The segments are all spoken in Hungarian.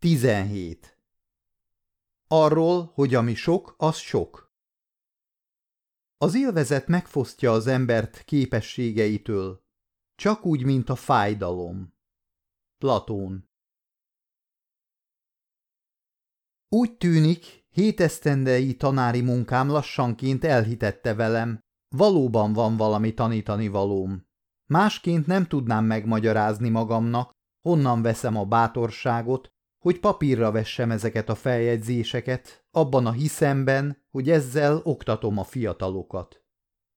17. Arról, hogy ami sok, az sok. Az élvezet megfosztja az embert képességeitől, csak úgy, mint a fájdalom. Platón Úgy tűnik, hétesztendei tanári munkám lassanként elhitette velem, valóban van valami tanítani valóm. Másként nem tudnám megmagyarázni magamnak, honnan veszem a bátorságot, hogy papírra vessem ezeket a feljegyzéseket, abban a hiszemben, hogy ezzel oktatom a fiatalokat.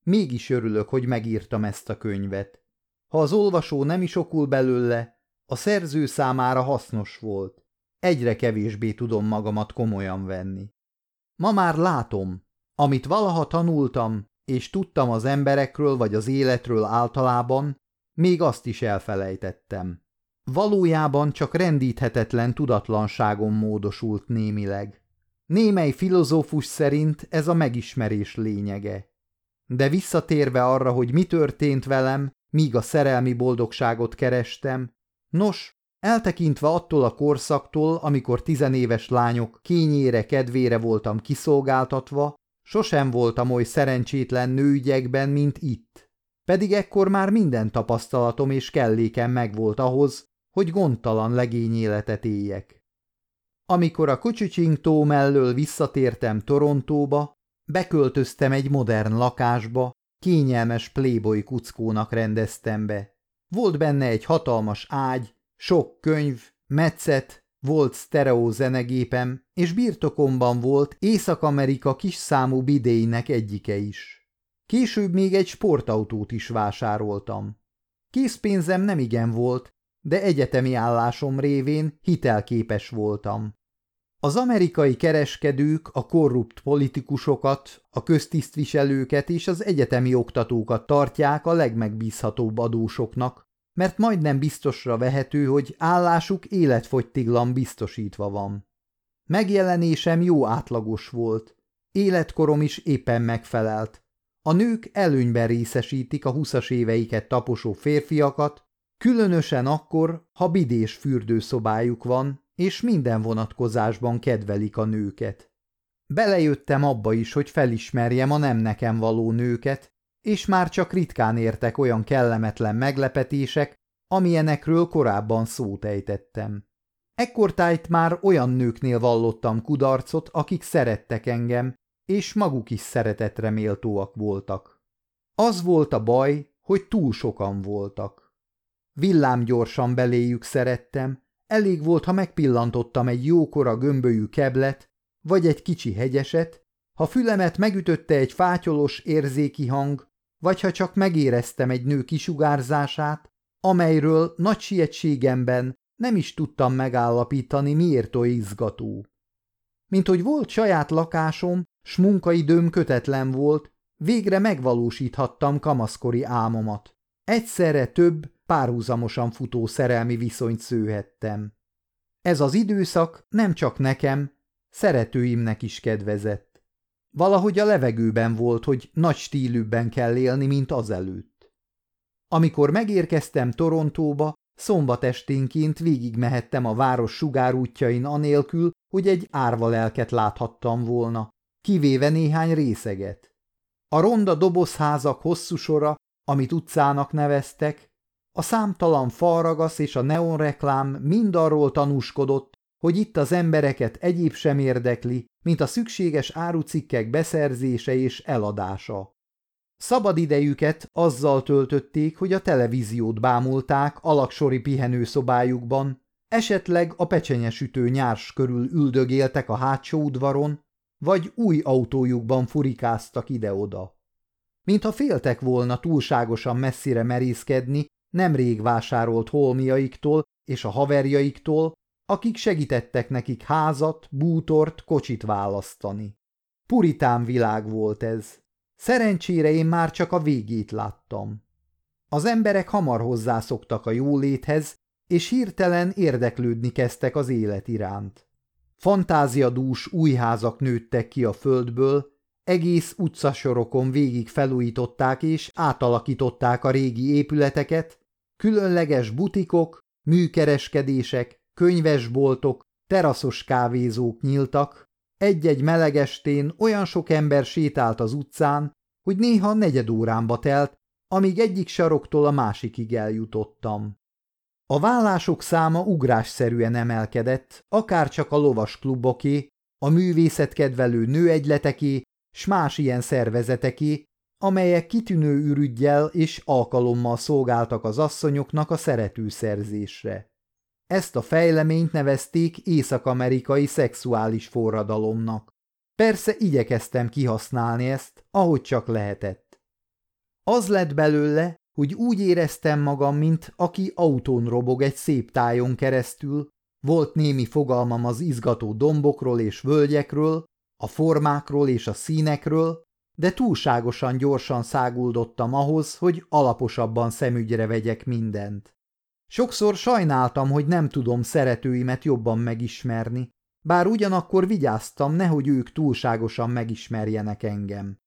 Mégis örülök, hogy megírtam ezt a könyvet. Ha az olvasó nem is okul belőle, a szerző számára hasznos volt. Egyre kevésbé tudom magamat komolyan venni. Ma már látom, amit valaha tanultam, és tudtam az emberekről vagy az életről általában, még azt is elfelejtettem. Valójában csak rendíthetetlen tudatlanságon módosult némileg. Némely filozófus szerint ez a megismerés lényege. De visszatérve arra, hogy mi történt velem, míg a szerelmi boldogságot kerestem, nos, eltekintve attól a korszaktól, amikor tizenéves lányok kényére kedvére voltam kiszolgáltatva, sosem voltam oly szerencsétlen nőügyekben, mint itt. Pedig ekkor már minden tapasztalatom és kellékem megvolt ahhoz, hogy gondtalan legényéletet éljek. Amikor a Kucsicsing tó mellől visszatértem Torontóba, beköltöztem egy modern lakásba, kényelmes playboy kuckónak rendeztem be. Volt benne egy hatalmas ágy, sok könyv, metszet, volt sztereó zenegépem, és birtokomban volt Észak-Amerika kis számú bidéinek egyike is. Később még egy sportautót is vásároltam. Készpénzem nem igen volt, de egyetemi állásom révén hitelképes voltam. Az amerikai kereskedők a korrupt politikusokat, a köztisztviselőket és az egyetemi oktatókat tartják a legmegbízhatóbb adósoknak, mert majdnem biztosra vehető, hogy állásuk életfogytiglan biztosítva van. Megjelenésem jó átlagos volt, életkorom is éppen megfelelt. A nők előnyben részesítik a huszas éveiket taposó férfiakat, Különösen akkor, ha bidés fürdőszobájuk van, és minden vonatkozásban kedvelik a nőket. Belejöttem abba is, hogy felismerjem a nem nekem való nőket, és már csak ritkán értek olyan kellemetlen meglepetések, amilyenekről korábban szót ejtettem. Ekkortájt már olyan nőknél vallottam kudarcot, akik szerettek engem, és maguk is szeretetre méltóak voltak. Az volt a baj, hogy túl sokan voltak. Villámgyorsan beléjük szerettem, elég volt, ha megpillantottam egy jókora gömbölyű keblet, vagy egy kicsi hegyeset, ha fülemet megütötte egy fátyolos érzéki hang, vagy ha csak megéreztem egy nő kisugárzását, amelyről nagy sietségemben nem is tudtam megállapítani, miért oly izgató. Mint hogy volt saját lakásom, s munkaidőm kötetlen volt, végre megvalósíthattam kamaszkori álmomat. Egyszerre több, párhuzamosan futó szerelmi viszonyt szőhettem. Ez az időszak nem csak nekem, szeretőimnek is kedvezett. Valahogy a levegőben volt, hogy nagy stílűbben kell élni, mint azelőtt. Amikor megérkeztem Torontóba, szombat esténként végigmehettem a város sugárútjain anélkül, hogy egy árva lelket láthattam volna, kivéve néhány részeget. A ronda dobozházak hosszú sora, amit utcának neveztek, a számtalan falragasz és a neonreklám mind arról tanúskodott, hogy itt az embereket egyéb sem érdekli, mint a szükséges árucikkek beszerzése és eladása. Szabadidejüket azzal töltötték, hogy a televíziót bámulták alaksori pihenőszobájukban, esetleg a pecsenyesütő nyárs körül üldögéltek a hátsó udvaron, vagy új autójukban furikáztak ide-oda. Mintha féltek volna túlságosan messzire merészkedni, nemrég vásárolt holmiaiktól és a haverjaiktól, akik segítettek nekik házat, bútort, kocsit választani. Puritán világ volt ez. Szerencsére én már csak a végét láttam. Az emberek hamar hozzászoktak a jóléthez, és hirtelen érdeklődni kezdtek az élet iránt. Fantáziadús új házak nőttek ki a földből, egész utcasorokon végig felújították és átalakították a régi épületeket, Különleges butikok, műkereskedések, könyvesboltok, teraszos kávézók nyíltak, egy-egy meleg estén olyan sok ember sétált az utcán, hogy néha negyed órámba telt, amíg egyik saroktól a másikig eljutottam. A vállások száma ugrásszerűen emelkedett, akár csak a lovas kluboké, a művészetkedvelő nőegyleteké, s más ilyen szervezeteké, amelyek kitűnő ürügyjel és alkalommal szolgáltak az asszonyoknak a szeretőszerzésre. Ezt a fejleményt nevezték észak-amerikai szexuális forradalomnak. Persze igyekeztem kihasználni ezt, ahogy csak lehetett. Az lett belőle, hogy úgy éreztem magam, mint aki autón robog egy szép tájon keresztül, volt némi fogalmam az izgató dombokról és völgyekről, a formákról és a színekről, de túlságosan gyorsan száguldottam ahhoz, hogy alaposabban szemügyre vegyek mindent. Sokszor sajnáltam, hogy nem tudom szeretőimet jobban megismerni, bár ugyanakkor vigyáztam, nehogy ők túlságosan megismerjenek engem.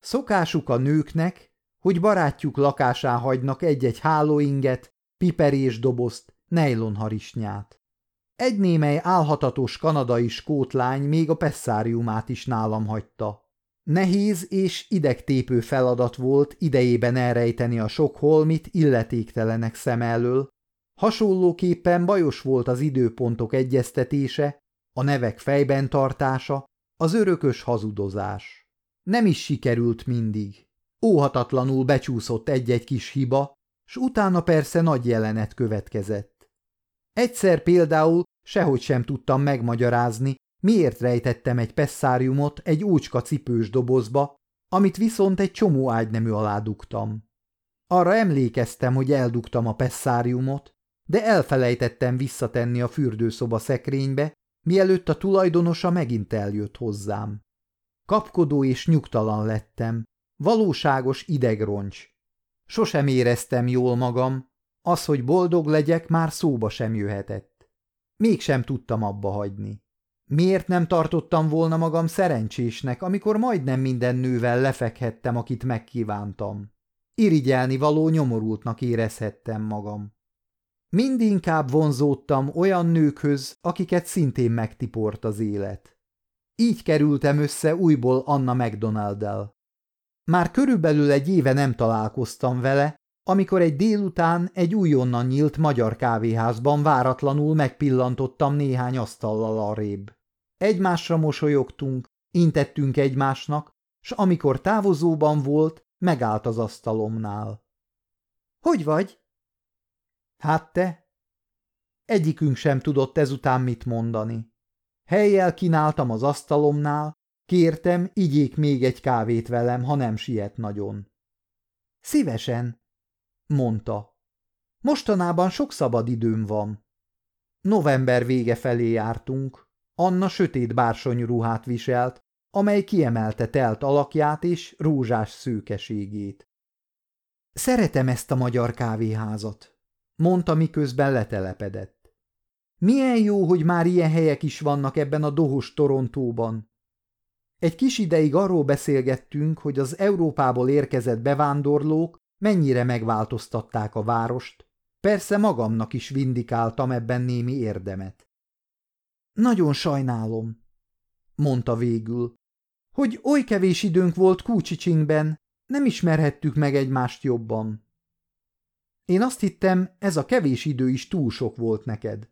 Szokásuk a nőknek, hogy barátjuk lakásán hagynak egy-egy hálóinget, piperés dobozt, nejlonharisnyát. Egy némely álhatatos kanadai skótlány még a pesszáriumát is nálam hagyta. Nehéz és idegtépő feladat volt idejében elrejteni a sok holmit illetéktelenek szem elől. Hasonlóképpen bajos volt az időpontok egyeztetése, a nevek fejben tartása, az örökös hazudozás. Nem is sikerült mindig. Óhatatlanul becsúszott egy-egy kis hiba, s utána persze nagy jelenet következett. Egyszer például sehogy sem tudtam megmagyarázni, miért rejtettem egy pesszáriumot egy ócska cipős dobozba, amit viszont egy csomó ágynemű alá dugtam. Arra emlékeztem, hogy eldugtam a pesszáriumot, de elfelejtettem visszatenni a fürdőszoba szekrénybe, mielőtt a tulajdonosa megint eljött hozzám. Kapkodó és nyugtalan lettem, valóságos idegroncs. Sosem éreztem jól magam, az, hogy boldog legyek, már szóba sem jöhetett. Mégsem tudtam abba hagyni. Miért nem tartottam volna magam szerencsésnek, amikor majdnem minden nővel lefekhettem, akit megkívántam? Irigyelni való nyomorultnak érezhettem magam. Mindinkább vonzódtam olyan nőkhöz, akiket szintén megtiport az élet. Így kerültem össze újból Anna McDonald-del. Már körülbelül egy éve nem találkoztam vele, amikor egy délután egy újonnan nyílt magyar kávéházban váratlanul megpillantottam néhány asztallal arrébb. Egymásra mosolyogtunk, intettünk egymásnak, s amikor távozóban volt, megállt az asztalomnál. – Hogy vagy? – Hát te? Egyikünk sem tudott ezután mit mondani. Helyjel kínáltam az asztalomnál, kértem, igyék még egy kávét velem, ha nem siet nagyon. – Szívesen – mondta. – Mostanában sok szabad időm van. November vége felé jártunk, Anna sötét bársony ruhát viselt, amely kiemelte telt alakját és rózsás szőkeségét. Szeretem ezt a magyar kávéházat, mondta, miközben letelepedett. Milyen jó, hogy már ilyen helyek is vannak ebben a dohos Torontóban. Egy kis ideig arról beszélgettünk, hogy az Európából érkezett bevándorlók mennyire megváltoztatták a várost, persze magamnak is vindikáltam ebben némi érdemet. Nagyon sajnálom, mondta végül, hogy oly kevés időnk volt Kúcsicsingben, nem ismerhettük meg egymást jobban. Én azt hittem, ez a kevés idő is túl sok volt neked.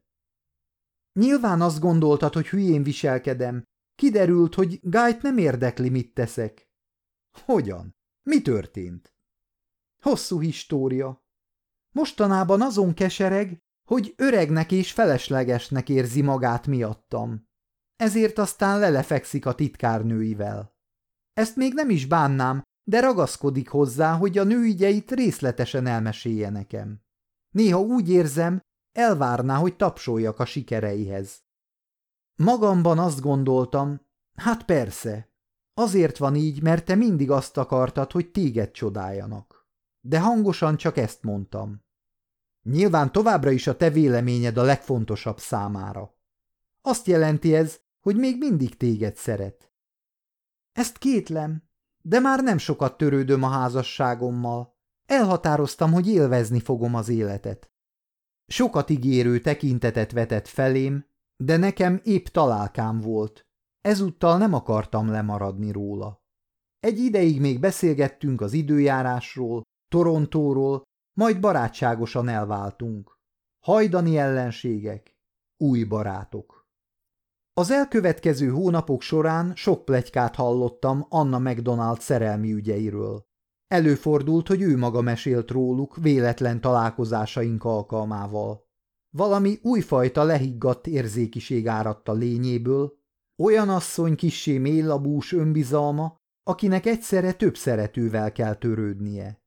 Nyilván azt gondoltad, hogy hülyén viselkedem. Kiderült, hogy Gájt nem érdekli, mit teszek. Hogyan? Mi történt? Hosszú história. Mostanában azon kesereg, hogy öregnek és feleslegesnek érzi magát miattam. Ezért aztán lelefekszik a titkárnőivel. Ezt még nem is bánnám, de ragaszkodik hozzá, hogy a nőügyeit részletesen elmesélje nekem. Néha úgy érzem, elvárná, hogy tapsoljak a sikereihez. Magamban azt gondoltam, hát persze, azért van így, mert te mindig azt akartad, hogy téged csodáljanak. De hangosan csak ezt mondtam. Nyilván továbbra is a te véleményed a legfontosabb számára. Azt jelenti ez, hogy még mindig téged szeret. Ezt kétlem, de már nem sokat törődöm a házasságommal. Elhatároztam, hogy élvezni fogom az életet. Sokat ígérő tekintetet vetett felém, De nekem épp találkám volt. Ezúttal nem akartam lemaradni róla. Egy ideig még beszélgettünk az időjárásról, Torontóról, majd barátságosan elváltunk. Hajdani ellenségek, új barátok. Az elkövetkező hónapok során sok plegykát hallottam Anna McDonald szerelmi ügyeiről. Előfordult, hogy ő maga mesélt róluk véletlen találkozásaink alkalmával. Valami újfajta lehiggadt érzékiség áradta lényéből, olyan asszony kissé mélylabús önbizalma, akinek egyszerre több szeretővel kell törődnie.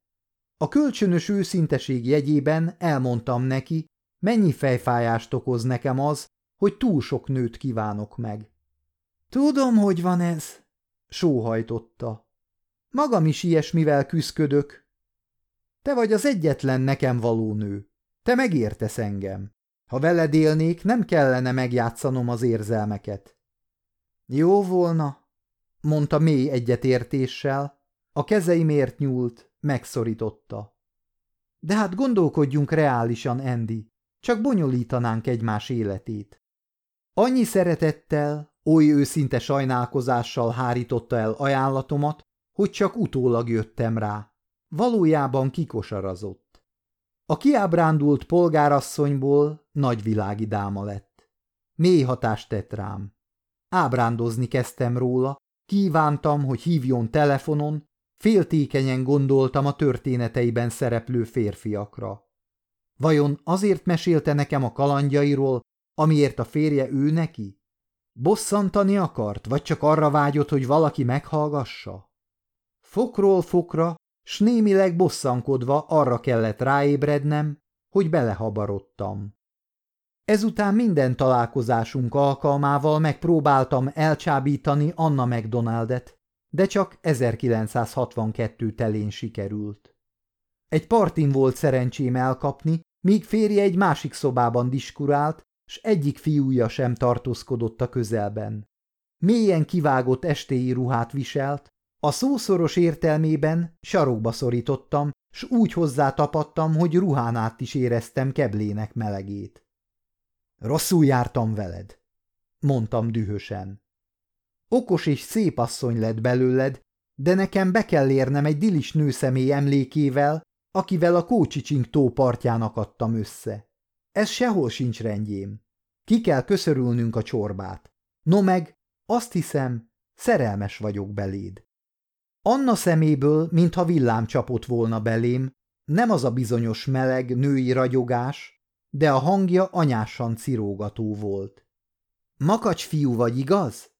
A kölcsönös őszinteség jegyében elmondtam neki, mennyi fejfájást okoz nekem az, hogy túl sok nőt kívánok meg. Tudom, hogy van ez, sóhajtotta. Magam is ilyesmivel küszködök. Te vagy az egyetlen nekem való nő. Te megértesz engem. Ha veled élnék, nem kellene megjátszanom az érzelmeket. Jó volna, mondta mély egyetértéssel, a kezeimért nyúlt, megszorította. De hát gondolkodjunk reálisan, Andy, csak bonyolítanánk egymás életét. Annyi szeretettel, oly őszinte sajnálkozással hárította el ajánlatomat, hogy csak utólag jöttem rá. Valójában kikosarazott. A kiábrándult polgárasszonyból nagyvilági dáma lett. Mély hatást tett rám. Ábrándozni kezdtem róla, kívántam, hogy hívjon telefonon, féltékenyen gondoltam a történeteiben szereplő férfiakra. Vajon azért mesélte nekem a kalandjairól, amiért a férje ő neki? Bosszantani akart, vagy csak arra vágyott, hogy valaki meghallgassa? Fokról fokra, s némileg bosszankodva arra kellett ráébrednem, hogy belehabarodtam. Ezután minden találkozásunk alkalmával megpróbáltam elcsábítani Anna McDonaldet, de csak 1962 telén sikerült. Egy partin volt szerencsém elkapni, míg férje egy másik szobában diskurált, s egyik fiúja sem tartózkodott a közelben. Mélyen kivágott estéi ruhát viselt, a szószoros értelmében sarokba szorítottam, s úgy hozzátapadtam, hogy ruhán át is éreztem keblének melegét. Rosszul jártam veled, mondtam dühösen. Okos és szép asszony lett belőled, de nekem be kell érnem egy dilis nőszemély emlékével, akivel a Kócsicsink tó akadtam össze. Ez sehol sincs rendjém. Ki kell köszörülnünk a csorbát. No meg, azt hiszem, szerelmes vagyok beléd. Anna szeméből, mintha villám csapott volna belém, nem az a bizonyos meleg női ragyogás, de a hangja anyásan cirógató volt. Makacs fiú vagy, igaz?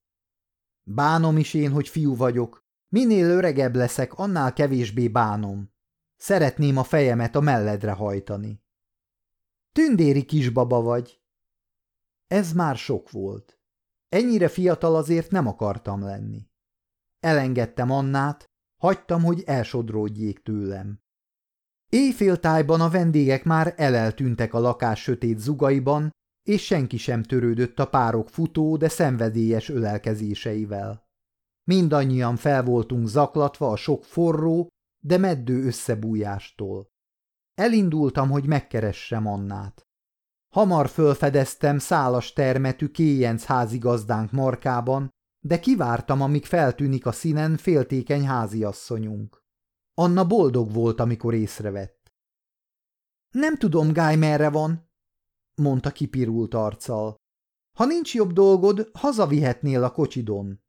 Bánom is én, hogy fiú vagyok. Minél öregebb leszek, annál kevésbé bánom. Szeretném a fejemet a melledre hajtani. Tündéri kisbaba vagy. Ez már sok volt. Ennyire fiatal azért nem akartam lenni. Elengedtem Annát, hagytam, hogy elsodródjék tőlem. Éjféltájban a vendégek már eleltűntek a lakás sötét zugaiban, és senki sem törődött a párok futó, de szenvedélyes ölelkezéseivel. Mindannyian fel voltunk zaklatva a sok forró, de meddő összebújástól. Elindultam, hogy megkeressem Annát. Hamar fölfedeztem szálas termetű kéjenc házigazdánk markában, de kivártam, amíg feltűnik a színen féltékeny háziasszonyunk. Anna boldog volt, amikor észrevett. Nem tudom, Gály merre van, mondta kipirult arccal. Ha nincs jobb dolgod, hazavihetnél a kocsidon.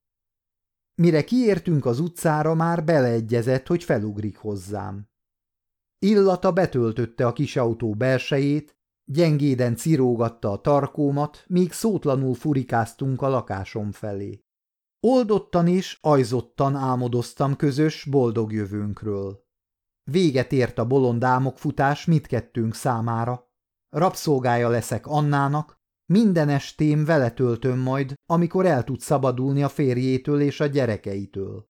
Mire kiértünk az utcára, már beleegyezett, hogy felugrik hozzám. Illata betöltötte a kis autó belsejét, gyengéden cirógatta a tarkómat, míg szótlanul furikáztunk a lakásom felé. Oldottan és ajzottan álmodoztam közös, boldog jövőnkről. Véget ért a bolond álmokfutás mindkettőnk számára. Rabszolgája leszek Annának, minden estém vele töltöm majd, amikor el tud szabadulni a férjétől és a gyerekeitől.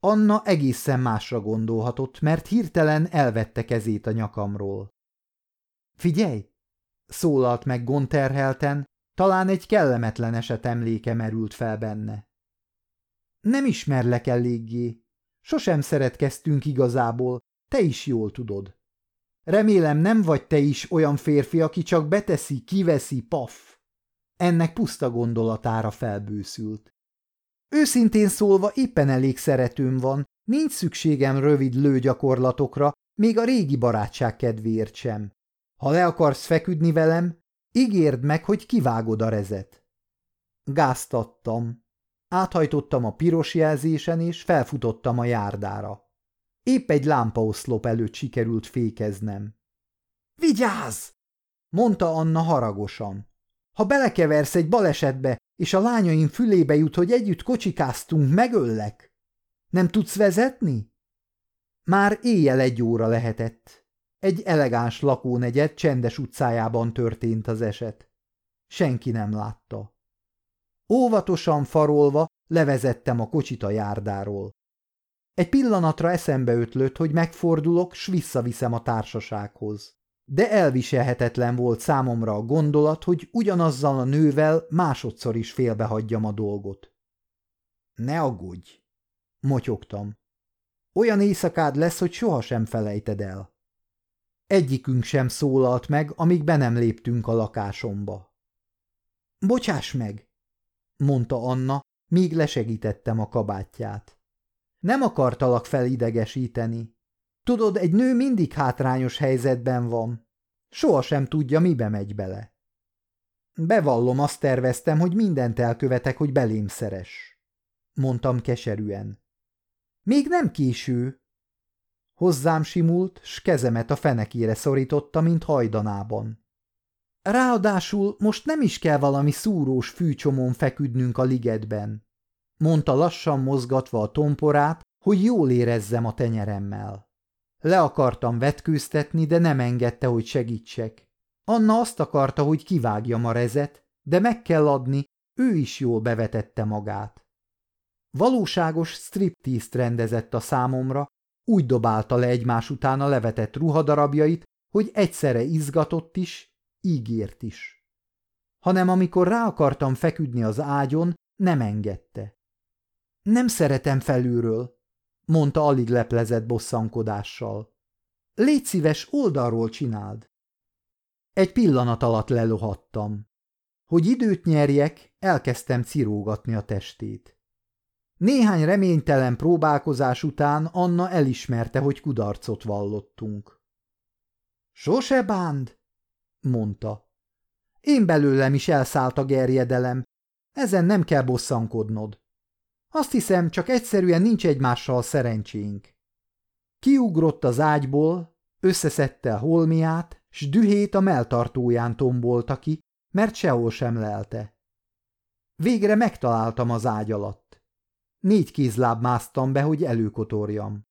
Anna egészen másra gondolhatott, mert hirtelen elvette kezét a nyakamról. Figyelj! szólalt meg gonterhelten, talán egy kellemetlen eset emléke merült fel benne. Nem ismerlek eléggé. Sosem szeretkeztünk igazából, te is jól tudod. Remélem nem vagy te is olyan férfi, aki csak beteszi, kiveszi, paf. ennek puszta gondolatára felbőszült. Őszintén szólva éppen elég szeretőm van, nincs szükségem rövid lőgyakorlatokra, még a régi barátság kedvéért sem. Ha le akarsz feküdni velem, ígérd meg, hogy kivágod a rezet. Gáztattam. Áthajtottam a piros jelzésen, és felfutottam a járdára. Épp egy lámpaoszlop előtt sikerült fékeznem. – Vigyázz! – mondta Anna haragosan. – Ha belekeversz egy balesetbe, és a lányaim fülébe jut, hogy együtt kocsikáztunk, megöllek. Nem tudsz vezetni? Már éjjel egy óra lehetett. Egy elegáns lakónegyed csendes utcájában történt az eset. Senki nem látta. Óvatosan farolva levezettem a kocsit a járdáról. Egy pillanatra eszembe ötlött, hogy megfordulok, s visszaviszem a társasághoz. De elviselhetetlen volt számomra a gondolat, hogy ugyanazzal a nővel másodszor is félbehagyjam a dolgot. Ne aggódj, motyogtam. Olyan éjszakád lesz, hogy sohasem felejted el. Egyikünk sem szólalt meg, amíg be nem léptünk a lakásomba. Bocsáss meg, mondta Anna, míg lesegítettem a kabátját. Nem akartalak felidegesíteni. Tudod, egy nő mindig hátrányos helyzetben van. Soha sem tudja, mibe megy bele. Bevallom, azt terveztem, hogy mindent elkövetek, hogy belém szeres. Mondtam keserűen. Még nem késő. Hozzám simult, s kezemet a fenekére szorította, mint hajdanában. Ráadásul most nem is kell valami szúrós fűcsomón feküdnünk a ligetben mondta lassan mozgatva a tomporát, hogy jól érezzem a tenyeremmel. Le akartam vetkőztetni, de nem engedte, hogy segítsek. Anna azt akarta, hogy kivágjam a rezet, de meg kell adni, ő is jól bevetette magát. Valóságos striptease rendezett a számomra, úgy dobálta le egymás után a levetett ruhadarabjait, hogy egyszerre izgatott is, ígért is. Hanem amikor rá akartam feküdni az ágyon, nem engedte. Nem szeretem felülről, mondta alig leplezett bosszankodással. Légy szíves, oldalról csináld. Egy pillanat alatt lelohattam. Hogy időt nyerjek, elkezdtem cirógatni a testét. Néhány reménytelen próbálkozás után Anna elismerte, hogy kudarcot vallottunk. Sose bánd, mondta. Én belőlem is elszállt a gerjedelem, ezen nem kell bosszankodnod. Azt hiszem, csak egyszerűen nincs egymással szerencsénk. Kiugrott az ágyból, összeszedte a holmiát, s dühét a melltartóján tombolta ki, mert sehol sem lelte. Végre megtaláltam az ágy alatt. Négy kézláb másztam be, hogy előkotorjam.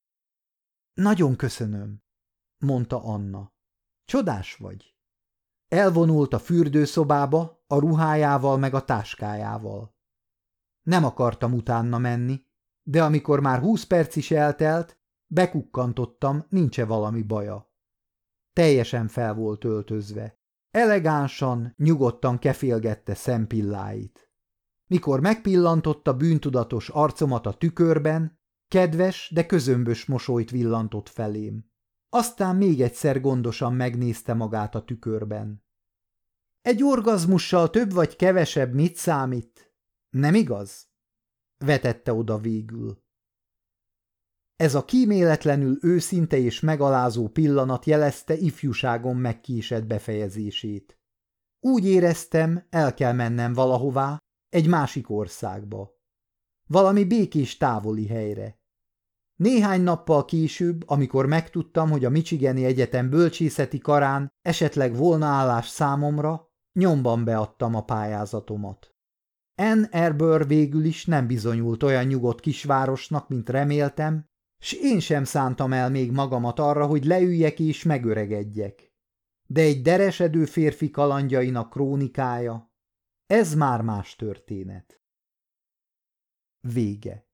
Nagyon köszönöm, mondta Anna. Csodás vagy. Elvonult a fürdőszobába, a ruhájával meg a táskájával. Nem akartam utána menni, de amikor már húsz perc is eltelt, bekukkantottam, nincs-e valami baja. Teljesen fel volt öltözve. Elegánsan, nyugodtan kefélgette szempilláit. Mikor megpillantotta bűntudatos arcomat a tükörben, kedves, de közömbös mosolyt villantott felém. Aztán még egyszer gondosan megnézte magát a tükörben. Egy orgazmussal több vagy kevesebb mit számít? Nem igaz? Vetette oda végül. Ez a kíméletlenül őszinte és megalázó pillanat jelezte ifjúságom megkésett befejezését. Úgy éreztem, el kell mennem valahová, egy másik országba. Valami békés távoli helyre. Néhány nappal később, amikor megtudtam, hogy a Michigani Egyetem bölcsészeti karán esetleg volna állás számomra, nyomban beadtam a pályázatomat. Ann Arbor végül is nem bizonyult olyan nyugodt kisvárosnak, mint reméltem, s én sem szántam el még magamat arra, hogy leüljek és megöregedjek. De egy deresedő férfi kalandjainak krónikája, ez már más történet. Vége